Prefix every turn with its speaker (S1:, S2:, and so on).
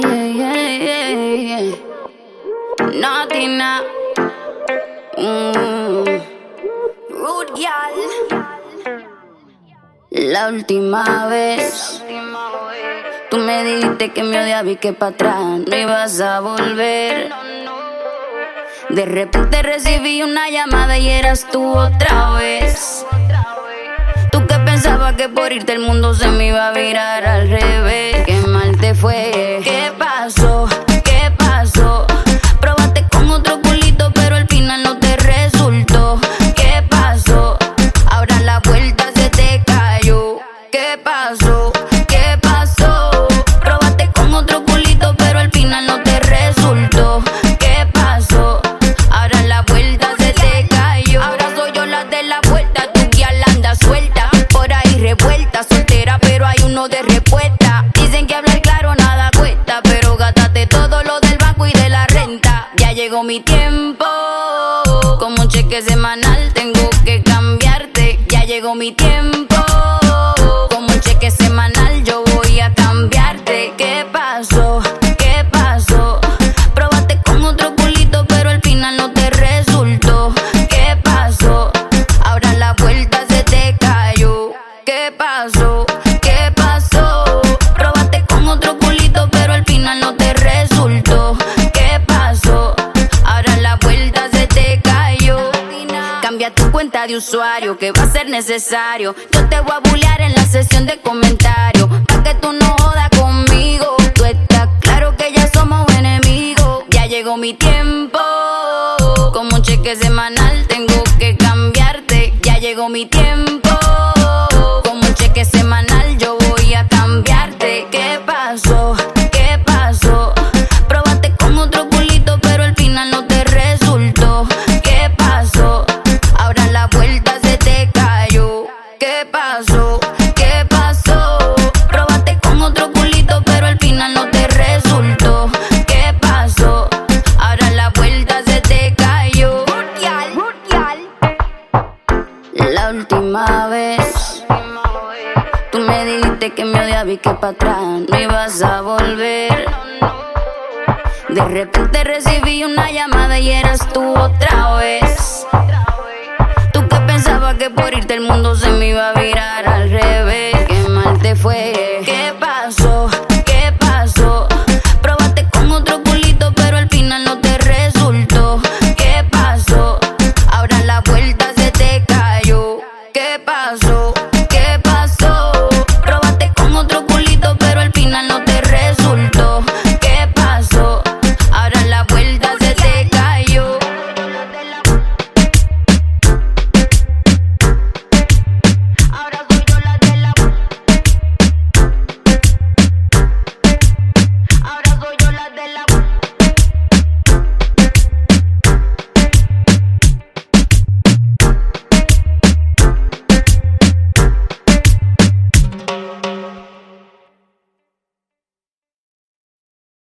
S1: Yeah. Nothing Mm. La última vez. Tú me dijiste que me odiaba y que para atrás no ibas a volver. De repente recibí una llamada y eras tú otra vez. Tú que pensabas que por irte el mundo se me iba a virar al revés. Fue. ¿Qué? Llegó mi tiempo, como un cheque semanal tengo que cambiarte. Ya llegó mi tiempo, como un cheque semanal yo voy a cambiarte. ¿Qué pasó? ¿Qué pasó? Probaste con otro culito, pero al final no te resultó. ¿Qué pasó? Ahora la vuelta se te cayó. ¿Qué pasó? De usuario, que va a ser necesario. Yo te voy a bullear en la sesión de comentarios. Pa' que tú no jodas conmigo. Tú estás claro que ya somos enemigos. Ya llegó mi tiempo. Como un cheque semanal tengo que cambiarte. Ya llegó mi tiempo. Última. Tú me dijiste que me odiaba y que para atrás no ibas a volver. De repente recibí una llamada y eras tú otra vez. Tú que pensabas que por irte el mundo se me iba a virar al revés. Qué mal te fue.